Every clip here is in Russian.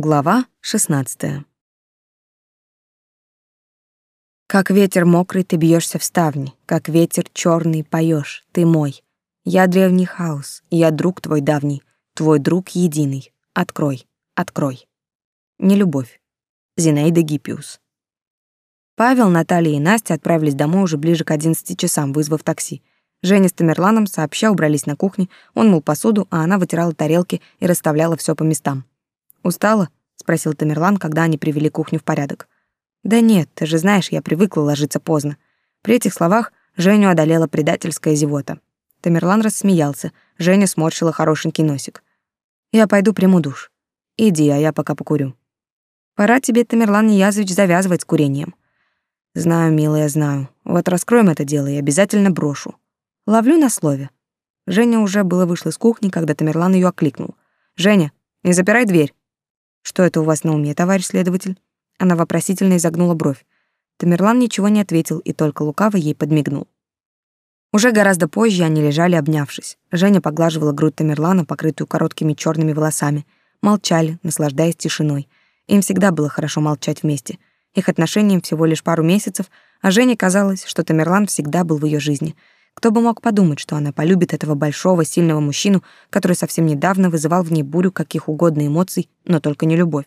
Глава 16. Как ветер мокрый ты бьешься в ставни, как ветер черный поешь, ты мой. Я древний хаос, я друг твой давний, твой друг единый. Открой, открой. Не любовь. Зинаида Гиппиус. Павел, Наталья и Настя отправились домой уже ближе к 11 часам, вызвав такси. Женя с Тамерланом сообща убрались на кухне, он мыл посуду, а она вытирала тарелки и расставляла все по местам. Устала? спросил Тамерлан, когда они привели кухню в порядок. Да нет, ты же знаешь, я привыкла ложиться поздно. При этих словах Женю одолела предательская зевота. Тамерлан рассмеялся. Женя сморщила хорошенький носик. Я пойду приму душ. Иди, а я пока покурю. Пора тебе, Тамерлан Ниязович, завязывать с курением. Знаю, милая, знаю. Вот раскроем это дело и обязательно брошу. Ловлю на слове. Женя уже было вышла из кухни, когда Тамерлан ее окликнул. Женя, не запирай дверь. Что это у вас на уме, товарищ следователь? Она вопросительно изогнула бровь. Тамерлан ничего не ответил и только лукаво ей подмигнул. Уже гораздо позже они лежали, обнявшись. Женя поглаживала грудь Тамерлана, покрытую короткими черными волосами. Молчали, наслаждаясь тишиной. Им всегда было хорошо молчать вместе. Их отношениям всего лишь пару месяцев, а Жене казалось, что Тамерлан всегда был в ее жизни — кто бы мог подумать, что она полюбит этого большого, сильного мужчину, который совсем недавно вызывал в ней бурю каких угодно эмоций, но только не любовь.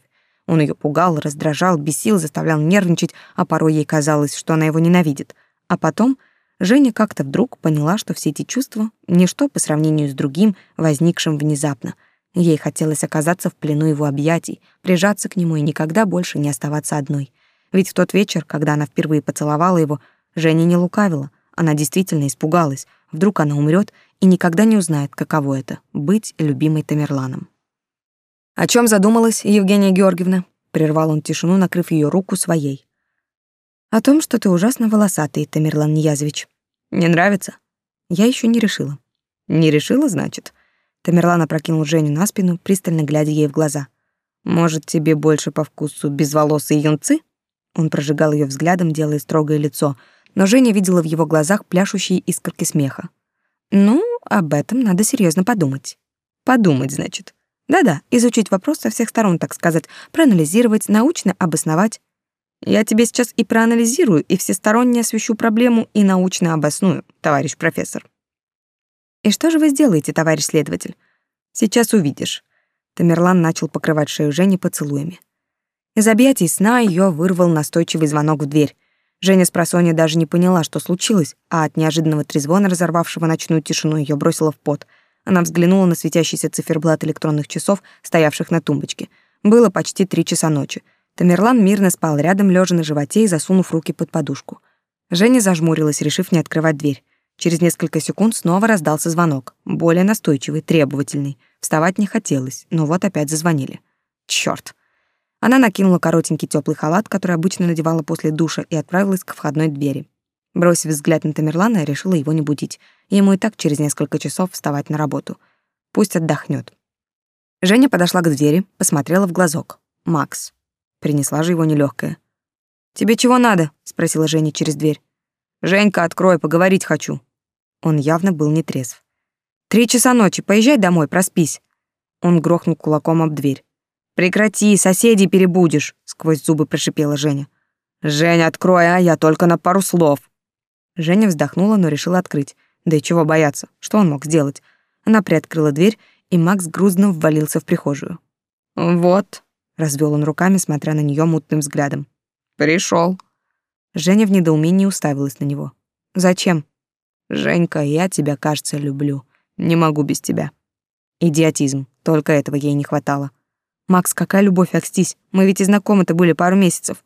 Он ее пугал, раздражал, бесил, заставлял нервничать, а порой ей казалось, что она его ненавидит. А потом Женя как-то вдруг поняла, что все эти чувства — ничто по сравнению с другим, возникшим внезапно. Ей хотелось оказаться в плену его объятий, прижаться к нему и никогда больше не оставаться одной. Ведь в тот вечер, когда она впервые поцеловала его, Женя не лукавила — она действительно испугалась. Вдруг она умрет и никогда не узнает, каково это — быть любимой Тамерланом. «О чем задумалась Евгения Георгиевна?» — прервал он тишину, накрыв ее руку своей. «О том, что ты ужасно волосатый, Тамерлан Ниязович. Не нравится?» «Я еще не решила». «Не решила, значит?» Тамерлан опрокинул Женю на спину, пристально глядя ей в глаза. «Может, тебе больше по вкусу безволосые юнцы?» Он прожигал ее взглядом, делая строгое лицо — но Женя видела в его глазах пляшущие искорки смеха. «Ну, об этом надо серьезно подумать». «Подумать, значит». Да-да, изучить вопрос со всех сторон, так сказать, проанализировать, научно обосновать. Я тебе сейчас и проанализирую, и всесторонне освещу проблему, и научно обосную, товарищ профессор. И что же вы сделаете, товарищ следователь? Сейчас увидишь. Тамерлан начал покрывать шею Жени поцелуями. Из объятий сна ее вырвал настойчивый звонок в дверь. Женя с просонья даже не поняла, что случилось, а от неожиданного трезвона, разорвавшего ночную тишину, ее бросило в пот. Она взглянула на светящийся циферблат электронных часов, стоявших на тумбочке. Было почти три часа ночи. Тамерлан мирно спал рядом, лежа на животе и засунув руки под подушку. Женя зажмурилась, решив не открывать дверь. Через несколько секунд снова раздался звонок, более настойчивый, требовательный. Вставать не хотелось, но вот опять зазвонили. Чёрт. Она накинула коротенький теплый халат, который обычно надевала после душа, и отправилась к входной двери. Бросив взгляд на Тамерлана, я решила его не будить. Ему и так через несколько часов вставать на работу. Пусть отдохнет. Женя подошла к двери, посмотрела в глазок. Макс. Принесла же его нелегкая. «Тебе чего надо?» — спросила Женя через дверь. «Женька, открой, поговорить хочу». Он явно был нетрезв. «Три часа ночи, поезжай домой, проспись». Он грохнул кулаком об дверь. Прекрати, соседей перебудешь, сквозь зубы прошипела Женя. Женя, открой, а я только на пару слов. Женя вздохнула, но решила открыть. Да и чего бояться? Что он мог сделать? Она приоткрыла дверь, и Макс грузно ввалился в прихожую. Вот, развел он руками, смотря на нее мутным взглядом. Пришел. Женя в недоумении уставилась на него. Зачем? Женька, я тебя, кажется, люблю. Не могу без тебя. Идиотизм. Только этого ей не хватало. Макс, какая любовь, окстись. Мы ведь и знакомы-то были пару месяцев.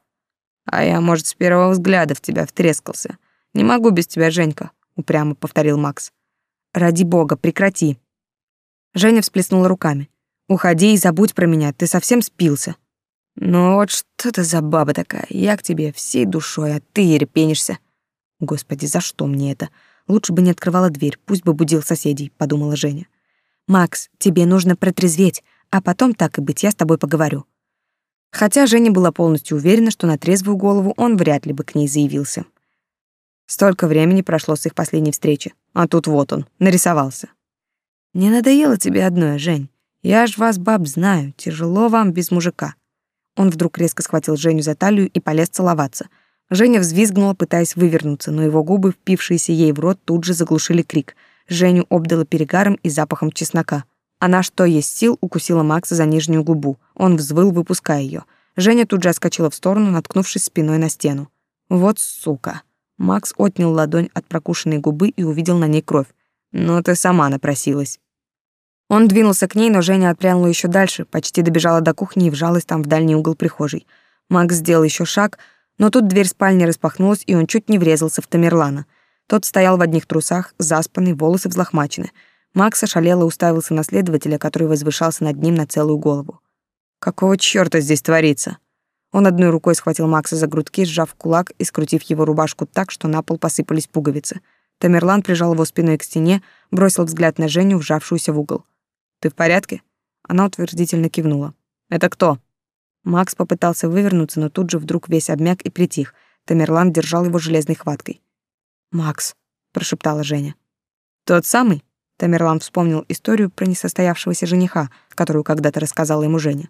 А я, может, с первого взгляда в тебя втрескался. Не могу без тебя, Женька, упрямо повторил Макс. Ради бога, прекрати. Женя всплеснула руками. Уходи и забудь про меня, ты совсем спился. Ну вот что это за баба такая? Я к тебе всей душой, а ты ерепенишься. Господи, за что мне это? Лучше бы не открывала дверь, пусть бы будил соседей, подумала Женя. Макс, тебе нужно протрезветь а потом, так и быть, я с тобой поговорю. Хотя Женя была полностью уверена, что на трезвую голову он вряд ли бы к ней заявился. Столько времени прошло с их последней встречи, а тут вот он, нарисовался. Не надоело тебе одной, Жень? Я ж вас, баб, знаю, тяжело вам без мужика. Он вдруг резко схватил Женю за талию и полез целоваться. Женя взвизгнула, пытаясь вывернуться, но его губы, впившиеся ей в рот, тут же заглушили крик. Женю обдало перегаром и запахом чеснока. Она, что есть сил, укусила Макса за нижнюю губу. Он взвыл, выпуская ее. Женя тут же отскочила в сторону, наткнувшись спиной на стену. Вот сука. Макс отнял ладонь от прокушенной губы и увидел на ней кровь. «Ну ты сама напросилась». Он двинулся к ней, но Женя отпрянула еще дальше, почти добежала до кухни и вжалась там в дальний угол прихожей. Макс сделал еще шаг, но тут дверь спальни распахнулась, и он чуть не врезался в Тамерлана. Тот стоял в одних трусах, заспанный, волосы взлохмачены. Макс ошалело уставился на следователя, который возвышался над ним на целую голову. «Какого чёрта здесь творится?» Он одной рукой схватил Макса за грудки, сжав кулак и скрутив его рубашку так, что на пол посыпались пуговицы. Тамерлан прижал его спиной к стене, бросил взгляд на Женю, вжавшуюся в угол. Ты в порядке? Она утвердительно кивнула. Это кто? Макс попытался вывернуться, но тут же вдруг весь обмяк и притих. Тамерлан держал его железной хваткой. "Макс", прошептала Женя. "Тот самый?" Тамерлан вспомнил историю про несостоявшегося жениха, которую когда-то рассказала ему Женя.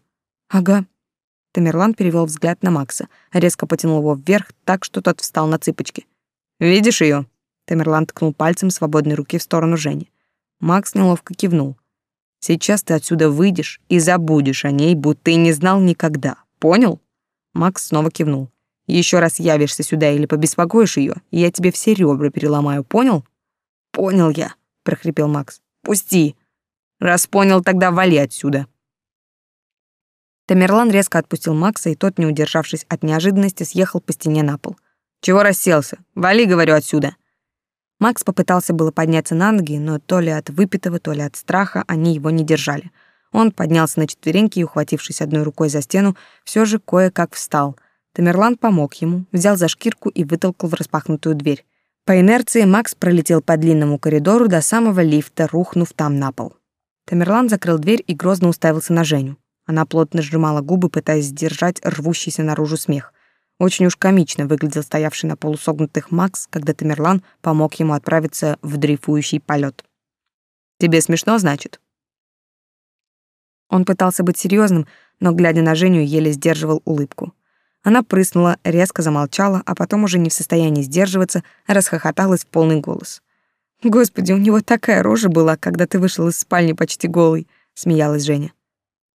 "Ага". Тамерлан перевел взгляд на Макса, резко потянул его вверх, так что тот встал на цыпочки. "Видишь ее? Тамерлан ткнул пальцем свободной руки в сторону Жени. Макс неловко кивнул. Сейчас ты отсюда выйдешь и забудешь о ней, будто и не знал никогда. Понял? Макс снова кивнул. Еще раз явишься сюда или побеспокоишь ее, я тебе все ребра переломаю, понял? Понял я, прохрипел Макс. Пусти. Раз понял, тогда вали отсюда. Тамерлан резко отпустил Макса, и тот, не удержавшись от неожиданности, съехал по стене на пол. Чего расселся? Вали, говорю, отсюда. Макс попытался было подняться на ноги, но то ли от выпитого, то ли от страха они его не держали. Он поднялся на четвереньки и, ухватившись одной рукой за стену, все же кое-как встал. Тамерлан помог ему, взял за шкирку и вытолкал в распахнутую дверь. По инерции Макс пролетел по длинному коридору до самого лифта, рухнув там на пол. Тамерлан закрыл дверь и грозно уставился на Женю. Она плотно сжимала губы, пытаясь сдержать рвущийся наружу смех. Очень уж комично выглядел стоявший на полусогнутых Макс, когда Тамерлан помог ему отправиться в дрейфующий полет. «Тебе смешно, значит?» Он пытался быть серьезным, но, глядя на Женю, еле сдерживал улыбку. Она прыснула, резко замолчала, а потом уже не в состоянии сдерживаться, расхохоталась в полный голос. «Господи, у него такая рожа была, когда ты вышел из спальни почти голый», — смеялась Женя.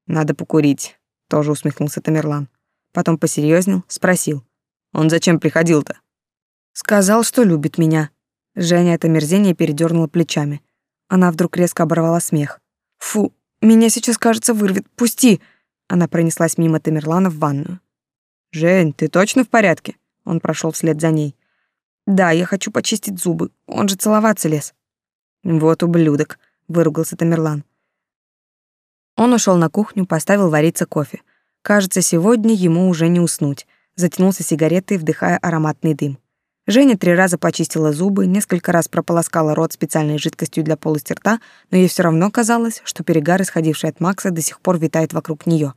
«Надо покурить», — тоже усмехнулся Тамерлан. Потом посерьезнел, спросил. «Он зачем приходил-то?» «Сказал, что любит меня». Женя это мерзение передернула плечами. Она вдруг резко оборвала смех. «Фу, меня сейчас, кажется, вырвет. Пусти!» Она пронеслась мимо Тамерлана в ванную. «Жень, ты точно в порядке?» Он прошел вслед за ней. «Да, я хочу почистить зубы. Он же целоваться лез». «Вот ублюдок», — выругался Тамерлан. Он ушел на кухню, поставил вариться кофе. Кажется, сегодня ему уже не уснуть. Затянулся сигаретой, вдыхая ароматный дым. Женя три раза почистила зубы, несколько раз прополоскала рот специальной жидкостью для полости рта, но ей все равно казалось, что перегар, исходивший от Макса, до сих пор витает вокруг нее.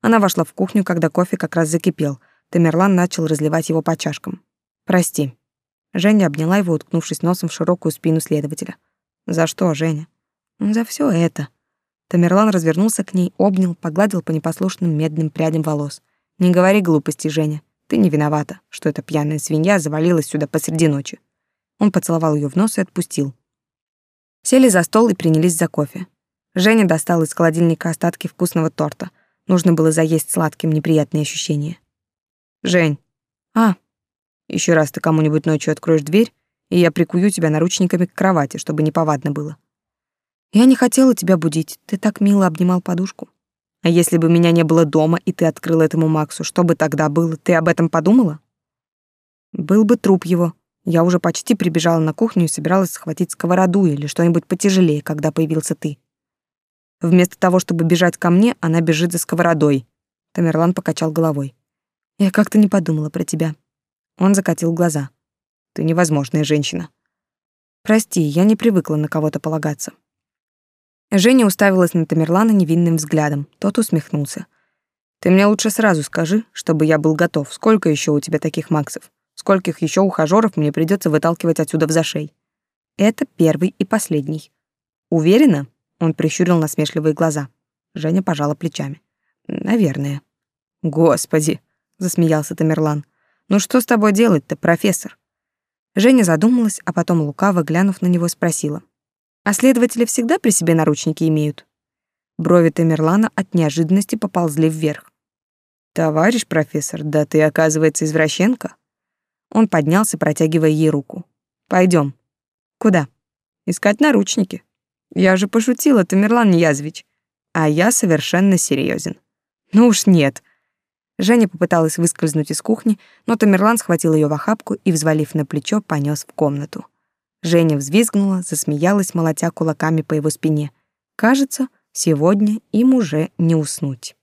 Она вошла в кухню, когда кофе как раз закипел. Тамерлан начал разливать его по чашкам. «Прости». Женя обняла его, уткнувшись носом в широкую спину следователя. «За что, Женя?» «За все это», Тамерлан развернулся к ней, обнял, погладил по непослушным медным прядям волос. «Не говори глупости, Женя. Ты не виновата, что эта пьяная свинья завалилась сюда посреди ночи». Он поцеловал ее в нос и отпустил. Сели за стол и принялись за кофе. Женя достала из холодильника остатки вкусного торта. Нужно было заесть сладким неприятные ощущения. «Жень». «А?» Еще раз ты кому-нибудь ночью откроешь дверь, и я прикую тебя наручниками к кровати, чтобы не повадно было». Я не хотела тебя будить. Ты так мило обнимал подушку. А если бы меня не было дома, и ты открыл этому Максу, что бы тогда было? Ты об этом подумала? Был бы труп его. Я уже почти прибежала на кухню и собиралась схватить сковороду или что-нибудь потяжелее, когда появился ты. Вместо того, чтобы бежать ко мне, она бежит за сковородой. Тамерлан покачал головой. Я как-то не подумала про тебя. Он закатил глаза. Ты невозможная женщина. Прости, я не привыкла на кого-то полагаться. Женя уставилась на Тамерлана невинным взглядом. Тот усмехнулся. Ты мне лучше сразу скажи, чтобы я был готов. Сколько еще у тебя таких Максов? Скольких еще ухажеров мне придется выталкивать отсюда в зашей? Это первый и последний. Уверена? Он прищурил насмешливые глаза. Женя пожала плечами. Наверное. Господи, засмеялся Тамерлан. Ну что с тобой делать-то, профессор? Женя задумалась, а потом лукаво глянув на него, спросила: "А следователи всегда при себе наручники имеют?" Брови Тамерлана от неожиданности поползли вверх. Товарищ профессор, да ты, оказывается, извращенка. Он поднялся, протягивая ей руку. Пойдем. Куда? Искать наручники. Я же пошутила, Тамерлан Ниязович. А я совершенно серьезен. Ну уж нет. Женя попыталась выскользнуть из кухни, но Тамерлан схватил ее в охапку и, взвалив на плечо, понес в комнату. Женя взвизгнула, засмеялась, молотя кулаками по его спине. Кажется, сегодня им уже не уснуть.